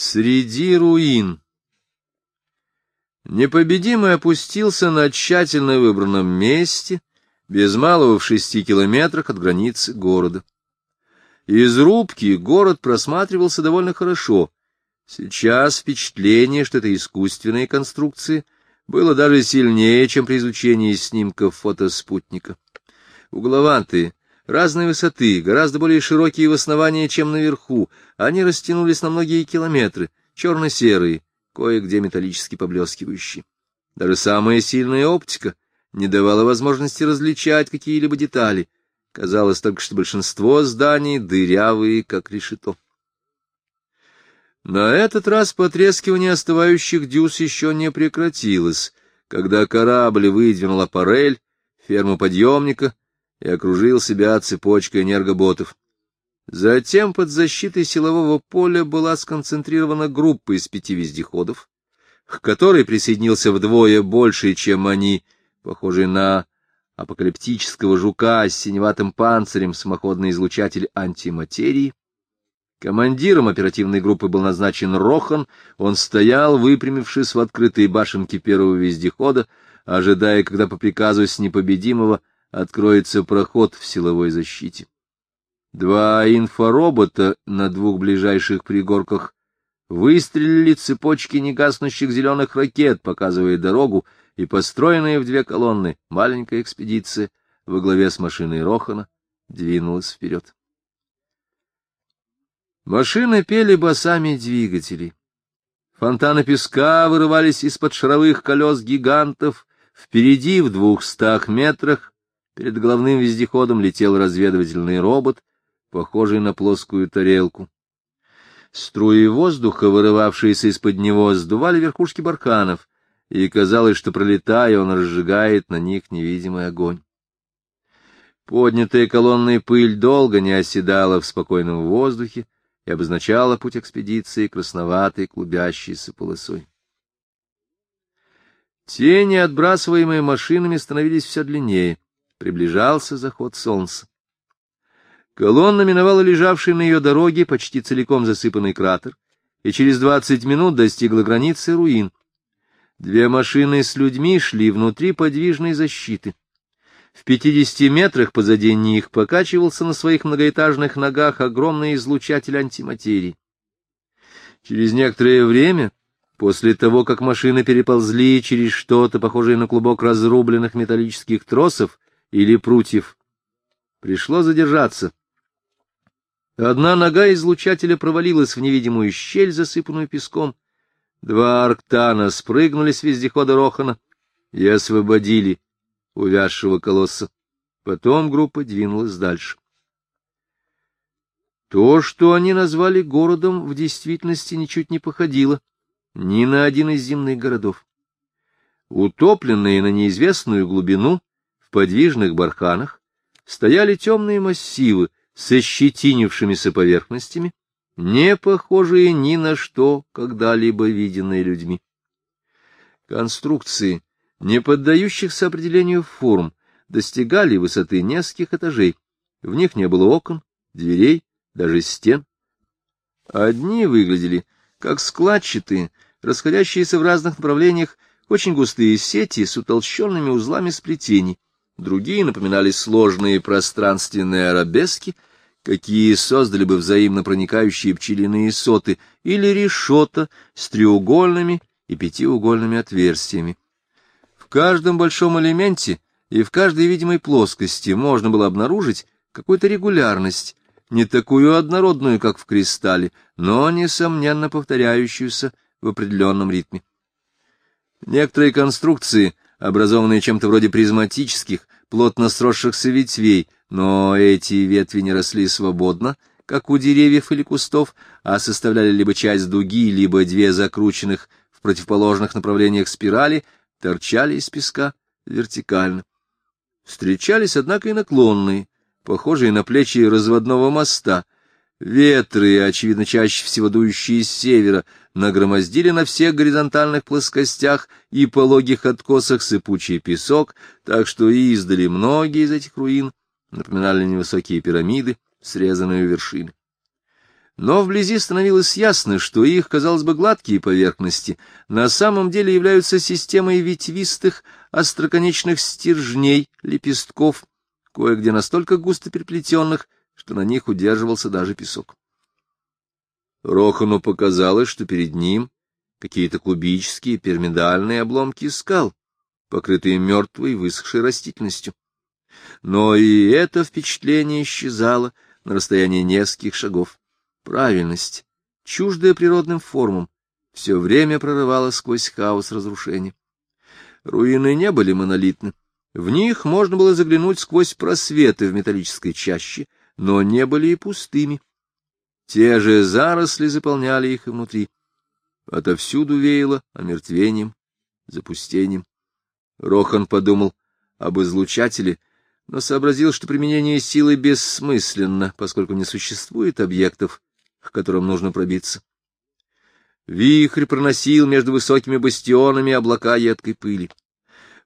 Среди руин Непобедимый опустился на тщательно выбранном месте, без малого в шести километрах от границы города. Из рубки город просматривался довольно хорошо. Сейчас впечатление, что это искусственные конструкции, было даже сильнее, чем при изучении снимков фотоспутника. Угловатые, разной высоты, гораздо более широкие в основании, чем наверху, они растянулись на многие километры, черно-серые, кое-где металлически поблескивающие. Даже самая сильная оптика не давала возможности различать какие-либо детали. Казалось только, что большинство зданий дырявые, как решето. На этот раз потрескивание остывающих дюз еще не прекратилось, когда корабль выдвинул аппарель, ферму подъемника и окружил себя цепочкой энергоботов. Затем под защитой силового поля была сконцентрирована группа из пяти вездеходов, к которой присоединился вдвое больше, чем они, похожий на апокалиптического жука с синеватым панцирем самоходный излучатель антиматерии. Командиром оперативной группы был назначен Рохан, он стоял, выпрямившись в открытой башенке первого вездехода, ожидая, когда по приказу с непобедимого откроется проход в силовой защите. Два инфоробота на двух ближайших пригорках выстрелили цепочки негаснущих зеленых ракет, показывая дорогу, и построенная в две колонны маленькая экспедиция во главе с машиной Рохана двинулась вперед. Машины пели басами двигателей. Фонтаны песка вырывались из-под шаровых колес гигантов. Впереди, в двухстах метрах, перед главным вездеходом летел разведывательный робот, похожий на плоскую тарелку. Струи воздуха, вырывавшиеся из-под него, сдували верхушки барханов, и казалось, что, пролетая, он разжигает на них невидимый огонь. Поднятая колонной пыль долго не оседала в спокойном воздухе и обозначала путь экспедиции красноватой клубящейся полосой. Тени, отбрасываемые машинами, становились все длиннее. Приближался заход солнца. Колонна миновала лежавший на ее дороге почти целиком засыпанный кратер и через двадцать минут достигла границы руин. Две машины с людьми шли внутри подвижной защиты. В пятидесяти метрах позади них покачивался на своих многоэтажных ногах огромный излучатель антиматерии. Через некоторое время, после того, как машины переползли через что-то похожее на клубок разрубленных металлических тросов или прутьев, пришло задержаться. Одна нога излучателя провалилась в невидимую щель, засыпанную песком. Два арктана спрыгнули с вездехода Рохана и освободили увязшего колосса. Потом группа двинулась дальше. То, что они назвали городом, в действительности ничуть не походило ни на один из земных городов. Утопленные на неизвестную глубину в подвижных барханах стояли темные массивы, с ощетинившимися поверхностями, не похожие ни на что, когда-либо виденные людьми. Конструкции, не поддающихся определению форм, достигали высоты нескольких этажей. В них не было окон, дверей, даже стен. Одни выглядели как складчатые, расходящиеся в разных направлениях, очень густые сети с утолщенными узлами сплетений. Другие напоминали сложные пространственные арабески — какие создали бы взаимно проникающие пчелиные соты, или решета с треугольными и пятиугольными отверстиями. В каждом большом элементе и в каждой видимой плоскости можно было обнаружить какую-то регулярность, не такую однородную, как в кристалле, но, несомненно, повторяющуюся в определенном ритме. Некоторые конструкции, образованные чем-то вроде призматических, плотно сросшихся ветвей, но эти ветви не росли свободно, как у деревьев или кустов, а составляли либо часть дуги, либо две закрученных в противоположных направлениях спирали, торчали из песка вертикально. Встречались, однако, и наклонные, похожие на плечи разводного моста. Ветры, очевидно, чаще всего дующие с севера, нагромоздили на всех горизонтальных плоскостях и пологих откосах сыпучий песок, так что издали многие из этих руин напоминали невысокие пирамиды, срезанные у вершины. Но вблизи становилось ясно, что их, казалось бы, гладкие поверхности на самом деле являются системой ветвистых, остроконечных стержней, лепестков, кое-где настолько густо переплетенных, что на них удерживался даже песок. Рохану показалось, что перед ним какие-то кубические пирамидальные обломки скал, покрытые мертвой высохшей растительностью. Но и это впечатление исчезало на расстоянии нескольких шагов. Правильность, чуждая природным формам, все время прорывала сквозь хаос разрушения. Руины не были монолитны. В них можно было заглянуть сквозь просветы в металлической чаще, но не были и пустыми. Те же заросли заполняли их и внутри. Отовсюду веяло омертвением, запустением. Рохан подумал об излучателе, но сообразил, что применение силы бессмысленно, поскольку не существует объектов, к которым нужно пробиться. Вихрь проносил между высокими бастионами облака едкой пыли.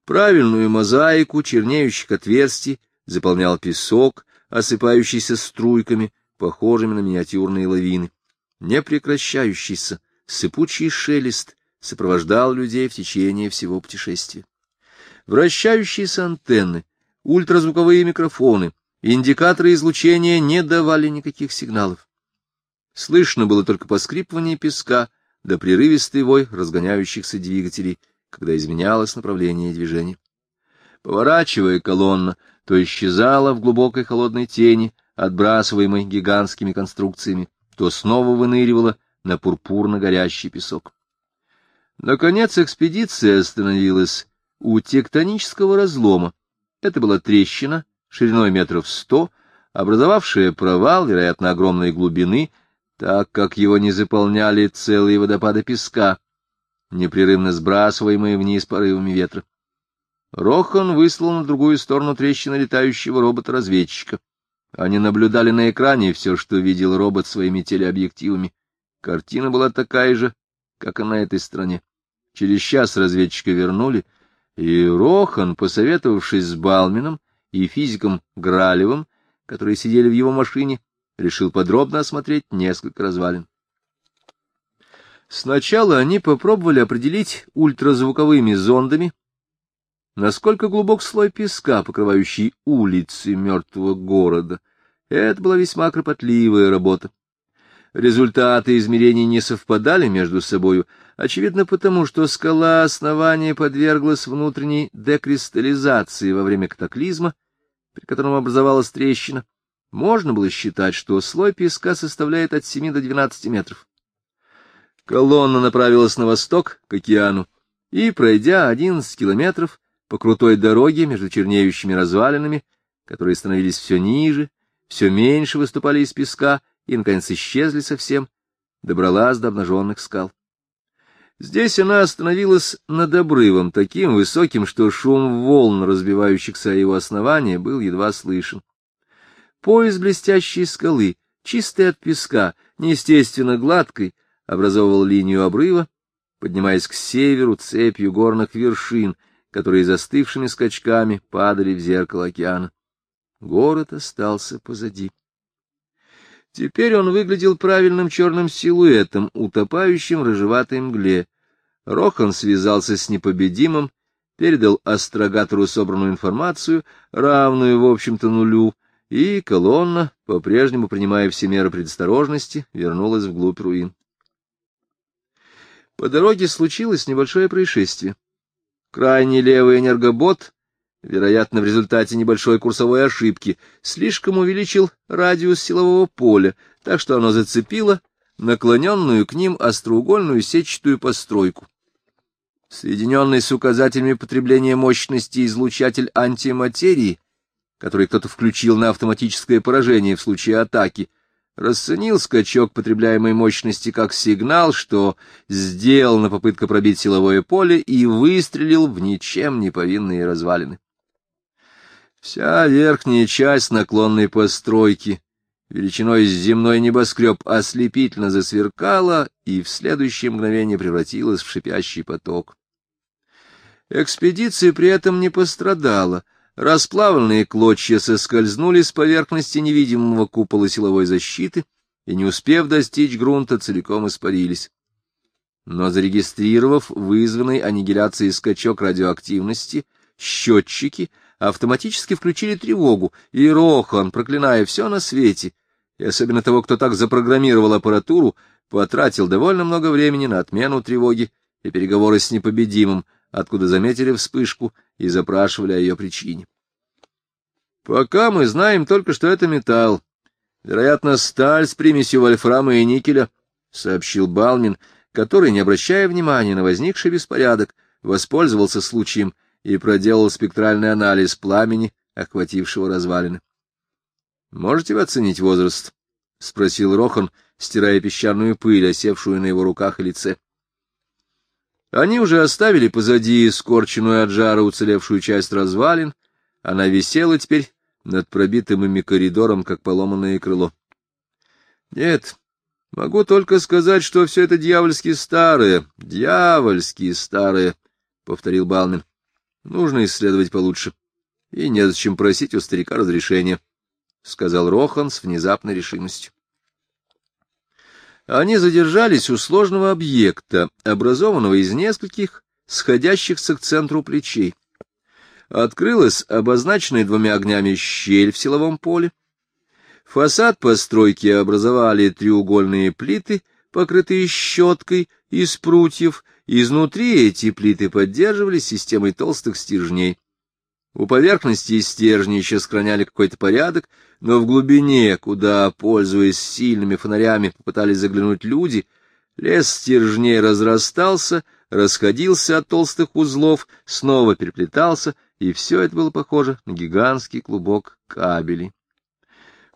Правильную мозаику чернеющих отверстий заполнял песок, осыпающийся струйками, похожими на миниатюрные лавины. Непрекращающийся, сыпучий шелест сопровождал людей в течение всего путешествия. Вращающиеся антенны, ультразвуковые микрофоны, индикаторы излучения не давали никаких сигналов. Слышно было только поскрипывание песка да прерывистый вой разгоняющихся двигателей, когда изменялось направление движения. Поворачивая колонна, то исчезала в глубокой холодной тени, отбрасываемой гигантскими конструкциями, то снова выныривала на пурпурно горящий песок. Наконец экспедиция остановилась у тектонического разлома. Это была трещина шириной метров сто, образовавшая провал, вероятно, огромной глубины, так как его не заполняли целые водопады песка, непрерывно сбрасываемые вниз порывами ветра. Рохан выслал на другую сторону трещины летающего робота-разведчика. Они наблюдали на экране все, что видел робот своими телеобъективами. Картина была такая же, как и на этой стороне. Через час разведчика вернули, и Рохан, посоветовавшись с Балмином и физиком Гралевым, которые сидели в его машине, решил подробно осмотреть несколько развалин. Сначала они попробовали определить ультразвуковыми зондами, насколько глубок слой песка, покрывающий улицы мертвого города. Это была весьма кропотливая работа. Результаты измерений не совпадали между собою, очевидно потому, что скала основания подверглась внутренней декристаллизации во время катаклизма, при котором образовалась трещина. Можно было считать, что слой песка составляет от 7 до 12 метров. Колонна направилась на восток, к океану, и, пройдя 11 километров, по крутой дороге между чернеющими развалинами, которые становились все ниже, все меньше выступали из песка и, наконец, исчезли совсем, добралась до обнаженных скал. Здесь она остановилась над обрывом, таким высоким, что шум волн, разбивающихся о его основание, был едва слышен. Пояс блестящей скалы, чистый от песка, неестественно гладкой, образовывал линию обрыва, поднимаясь к северу цепью горных вершин — которые застывшими скачками падали в зеркало океана. Город остался позади. Теперь он выглядел правильным черным силуэтом, утопающим в рыжеватой мгле. Рохан связался с непобедимым, передал астрогатору собранную информацию, равную, в общем-то, нулю, и колонна, по-прежнему принимая все меры предосторожности, вернулась вглубь руин. По дороге случилось небольшое происшествие. Крайний левый энергобот, вероятно, в результате небольшой курсовой ошибки, слишком увеличил радиус силового поля, так что оно зацепило наклоненную к ним остроугольную сетчатую постройку. Соединенный с указателями потребления мощности излучатель антиматерии, который кто-то включил на автоматическое поражение в случае атаки, расценил скачок потребляемой мощности как сигнал, что сделана попытка пробить силовое поле и выстрелил в ничем не повинные развалины. Вся верхняя часть наклонной постройки, величиной с земной небоскреб, ослепительно засверкала и в следующее мгновение превратилась в шипящий поток. Экспедиция при этом не пострадала — Расплавленные клочья соскользнули с поверхности невидимого купола силовой защиты и, не успев достичь грунта, целиком испарились. Но зарегистрировав вызванный аннигиляцией скачок радиоактивности, счетчики автоматически включили тревогу, и Рохан, проклиная все на свете, и особенно того, кто так запрограммировал аппаратуру, потратил довольно много времени на отмену тревоги и переговоры с непобедимым, откуда заметили вспышку и запрашивали о ее причине. Пока мы знаем только, что это металл. Вероятно, сталь с примесью вольфрама и никеля, — сообщил Балмин, который, не обращая внимания на возникший беспорядок, воспользовался случаем и проделал спектральный анализ пламени, охватившего развалины. — Можете вы оценить возраст? — спросил Рохан, стирая песчаную пыль, осевшую на его руках и лице. Они уже оставили позади скорченную от жара уцелевшую часть развалин, она висела теперь над пробитым ими коридором, как поломанное крыло. Нет, могу только сказать, что все это дьявольски старое, дьявольски старое, — повторил Балмин. Нужно исследовать получше. И незачем просить у старика разрешения, — сказал Рохан с внезапной решимостью. Они задержались у сложного объекта, образованного из нескольких сходящихся к центру плечей. Открылась обозначенная двумя огнями щель в силовом поле. Фасад постройки образовали треугольные плиты, покрытые щеткой из прутьев, изнутри эти плиты поддерживались системой толстых стержней. У поверхности стержни еще сохраняли какой-то порядок, но в глубине, куда, пользуясь сильными фонарями, попытались заглянуть люди, лес стержней разрастался, расходился от толстых узлов, снова переплетался, и все это было похоже на гигантский клубок кабелей.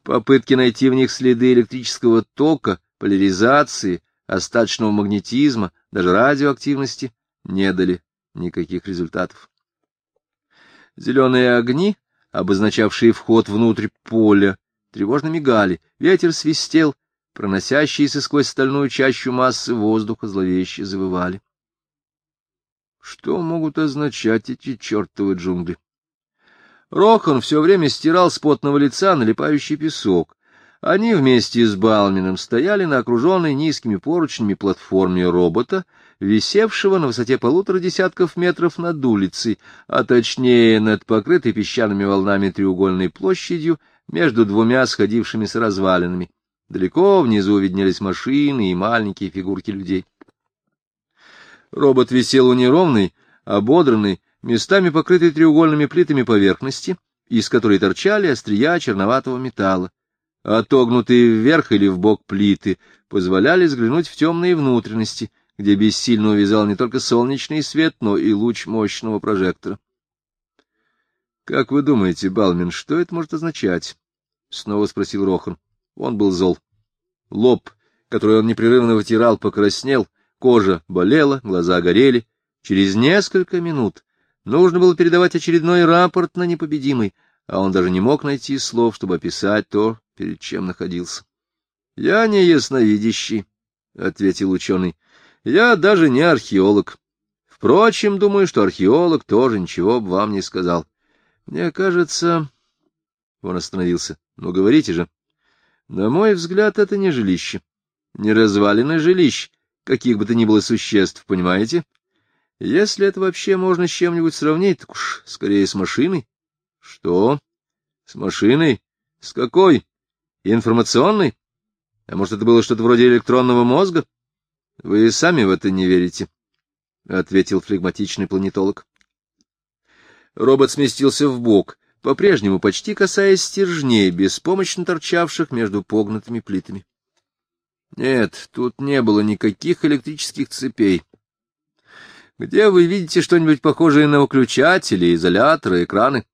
Попытки найти в них следы электрического тока, поляризации, остаточного магнетизма, даже радиоактивности не дали никаких результатов. Зеленые огни, обозначавшие вход внутрь поля, тревожно мигали, ветер свистел, проносящиеся сквозь стальную чащу массы воздуха зловеще завывали. Что могут означать эти чертовы джунгли? Рохан все время стирал с потного лица налипающий песок. Они вместе с Балмином стояли на окруженной низкими поручнями платформе робота, висевшего на высоте полутора десятков метров над улицей, а точнее над покрытой песчаными волнами треугольной площадью между двумя сходившимися развалинами. Далеко внизу виднелись машины и маленькие фигурки людей. Робот висел у неровной, ободранной, местами покрытой треугольными плитами поверхности, из которой торчали острия черноватого металла. Отогнутые вверх или в бок плиты позволяли взглянуть в темные внутренности, где бессильно увязал не только солнечный свет, но и луч мощного прожектора. — Как вы думаете, Балмин, что это может означать? — снова спросил Рохан. Он был зол. Лоб, который он непрерывно вытирал, покраснел, кожа болела, глаза горели. Через несколько минут нужно было передавать очередной рапорт на непобедимый, а он даже не мог найти слов, чтобы описать то, перед чем находился. — Я не ясновидящий, — ответил ученый. — Я даже не археолог. Впрочем, думаю, что археолог тоже ничего бы вам не сказал. Мне кажется... Он остановился. — Ну, говорите же. На мой взгляд, это не жилище. Не развалины жилищ, каких бы то ни было существ, понимаете? Если это вообще можно с чем-нибудь сравнить, так уж скорее с машиной. — Что? С машиной? С какой? Информационный? А может, это было что-то вроде электронного мозга? Вы сами в это не верите, — ответил флегматичный планетолог. Робот сместился в бок, по-прежнему почти касаясь стержней, беспомощно торчавших между погнутыми плитами. Нет, тут не было никаких электрических цепей. Где вы видите что-нибудь похожее на выключатели, изоляторы, экраны?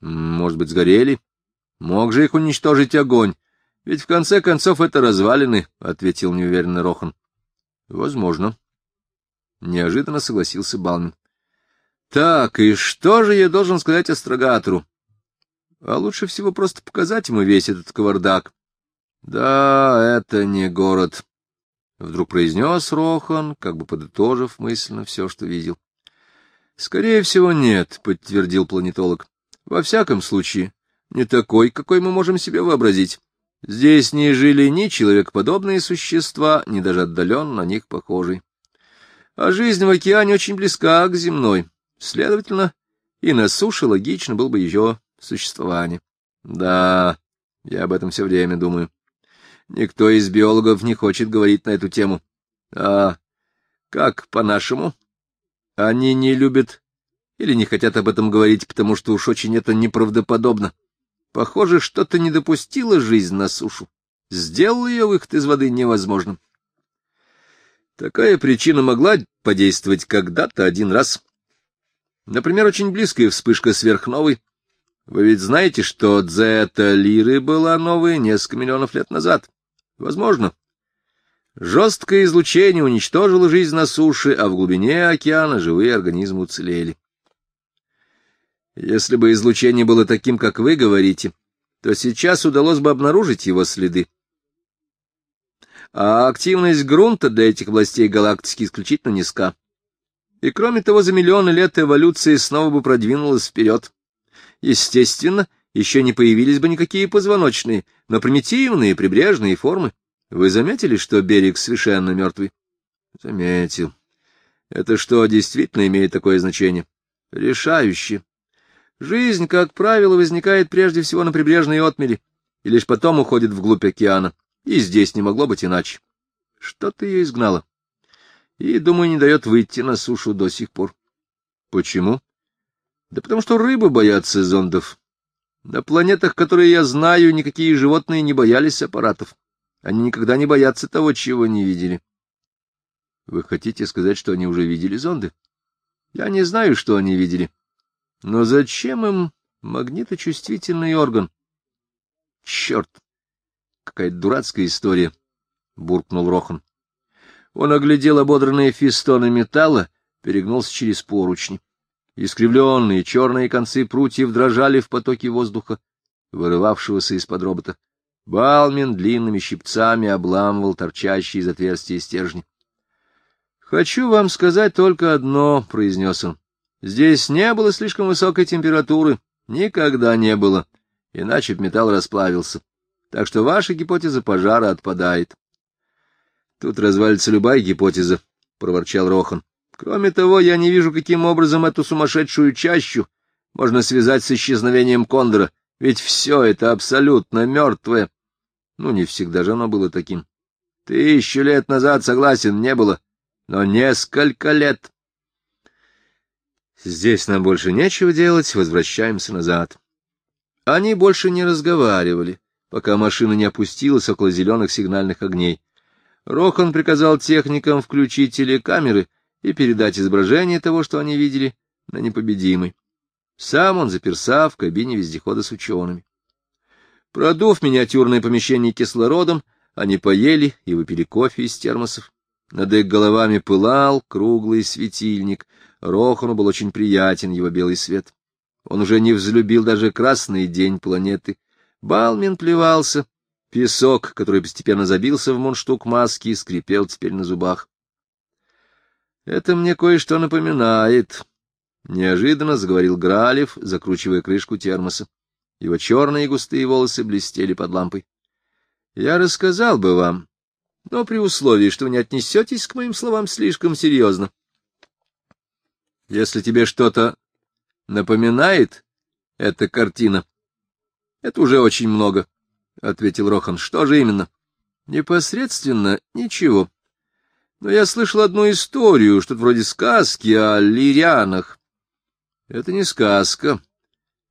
Может быть, сгорели? Мог же их уничтожить огонь. Ведь в конце концов это развалины, — ответил неуверенно Рохан. — Возможно. Неожиданно согласился Балмин. — Так, и что же я должен сказать астрогатору? А лучше всего просто показать ему весь этот кавардак. — Да, это не город, — вдруг произнес Рохан, как бы подытожив мысленно все, что видел. — Скорее всего, нет, — подтвердил планетолог. — Во всяком случае, не такой, какой мы можем себе вообразить. Здесь не жили ни человекоподобные существа, ни даже отдаленно на них похожие. А жизнь в океане очень близка к земной. Следовательно, и на суше логично было бы ее существование. Да, я об этом все время думаю. Никто из биологов не хочет говорить на эту тему. А как по-нашему? Они не любят или не хотят об этом говорить, потому что уж очень это неправдоподобно. Похоже, что-то не допустило жизнь на сушу, сделало ее выход из воды невозможным. Такая причина могла подействовать когда-то один раз. Например, очень близкая вспышка сверхновой. Вы ведь знаете, что дзета Лиры была новой несколько миллионов лет назад. Возможно. Жесткое излучение уничтожило жизнь на суше, а в глубине океана живые организмы уцелели. Если бы излучение было таким, как вы говорите, то сейчас удалось бы обнаружить его следы. А активность грунта для этих областей галактики исключительно низка. И кроме того, за миллионы лет эволюция снова бы продвинулась вперед. Естественно, еще не появились бы никакие позвоночные, но примитивные прибрежные формы. Вы заметили, что берег совершенно мертвый? Заметил. Это что, действительно имеет такое значение? Решающее. Жизнь, как правило, возникает прежде всего на прибрежной отмели, и лишь потом уходит вглубь океана, и здесь не могло быть иначе. Что-то ее изгнало. И, думаю, не дает выйти на сушу до сих пор. Почему? Да потому что рыбы боятся зондов. На планетах, которые я знаю, никакие животные не боялись аппаратов. Они никогда не боятся того, чего не видели. Вы хотите сказать, что они уже видели зонды? Я не знаю, что они видели. Но зачем им магниточувствительный орган? Черт! Какая дурацкая история! — буркнул Рохан. Он оглядел ободранные фистоны металла, перегнулся через поручни. Искривленные черные концы прутьев дрожали в потоке воздуха, вырывавшегося из-под робота. Балмин длинными щипцами обламывал торчащие из отверстия стержни. — Хочу вам сказать только одно, — произнес он. Здесь не было слишком высокой температуры, никогда не было, иначе б металл расплавился. Так что ваша гипотеза пожара отпадает. — Тут развалится любая гипотеза, — проворчал Рохан. — Кроме того, я не вижу, каким образом эту сумасшедшую чащу можно связать с исчезновением Кондора, ведь все это абсолютно мертвое. Ну, не всегда же оно было таким. Тысячу лет назад, согласен, не было, но несколько лет. Здесь нам больше нечего делать, возвращаемся назад. Они больше не разговаривали, пока машина не опустилась около зеленых сигнальных огней. Рохан приказал техникам включить телекамеры и передать изображение того, что они видели, на непобедимый. Сам он заперся в кабине вездехода с учеными. Продув миниатюрное помещение кислородом, они поели и выпили кофе из термосов. Над их головами пылал круглый светильник, Рохану был очень приятен его белый свет. Он уже не взлюбил даже красный день планеты. Балмин плевался. Песок, который постепенно забился в мундштук маски, скрипел теперь на зубах. — Это мне кое-что напоминает, — неожиданно заговорил Гралев, закручивая крышку термоса. Его черные густые волосы блестели под лампой. — Я рассказал бы вам, но при условии, что вы не отнесетесь к моим словам слишком серьезно. — если тебе что-то напоминает эта картина, это уже очень много, — ответил Рохан. — Что же именно? — Непосредственно ничего. Но я слышал одну историю, что-то вроде сказки о лирианах. Это не сказка.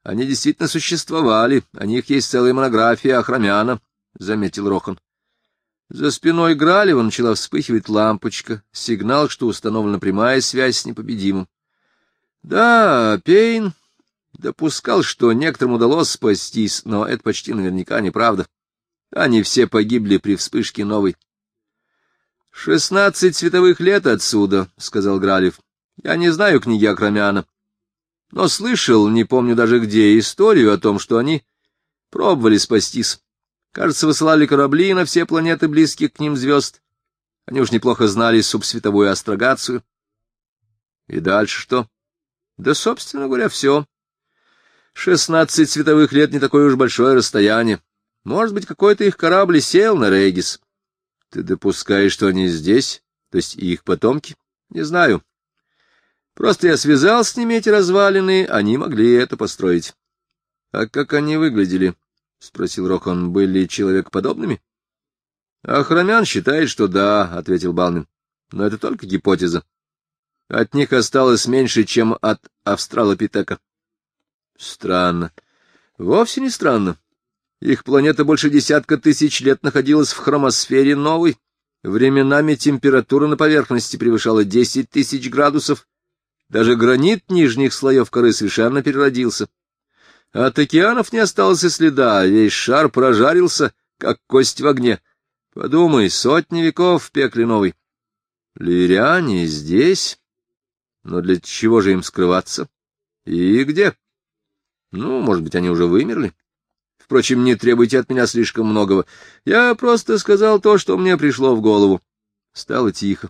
Они действительно существовали, о них есть целая монография Ахрамяна, — заметил Рохан. За спиной Гралева начала вспыхивать лампочка, сигнал, что установлена прямая связь с непобедимым. Да, Пейн допускал, что некоторым удалось спастись, но это почти наверняка неправда. Они все погибли при вспышке новой. — Шестнадцать световых лет отсюда, — сказал Гралев. — Я не знаю книги Акромяна, но слышал, не помню даже где, историю о том, что они пробовали спастись. Кажется, высылали корабли на все планеты, близких к ним звезд. Они уж неплохо знали субсветовую астрогацию. И дальше что? Да, собственно говоря, все. Шестнадцать световых лет — не такое уж большое расстояние. Может быть, какой-то их корабль сел на Регис. Ты допускаешь, что они здесь, то есть их потомки? Не знаю. Просто я связал с ними эти развалины, они могли это построить. — А как они выглядели? — спросил Рохан. — Были человекоподобными? — Охромян считает, что да, — ответил Балмин. — Но это только гипотеза. От них осталось меньше, чем от австралопитека. — Странно. — Вовсе не странно. Их планета больше десятка тысяч лет находилась в хромосфере новой. Временами температура на поверхности превышала десять тысяч градусов. Даже гранит нижних слоев коры совершенно переродился. От океанов не осталось и следа, весь шар прожарился, как кость в огне. Подумай, сотни веков в пекле новый. Лириане здесь? Но для чего же им скрываться? И где? Ну, может быть, они уже вымерли? Впрочем, не требуйте от меня слишком многого. Я просто сказал то, что мне пришло в голову. Стало тихо.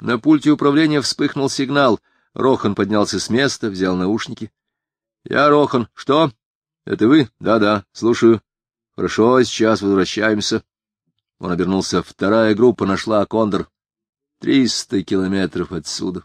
На пульте управления вспыхнул сигнал. Рохан поднялся с места, взял наушники. — Я Рохан. — Что? — Это вы? Да — Да-да, слушаю. — Хорошо, сейчас возвращаемся. Он обернулся. Вторая группа нашла Кондор. Триста километров отсюда.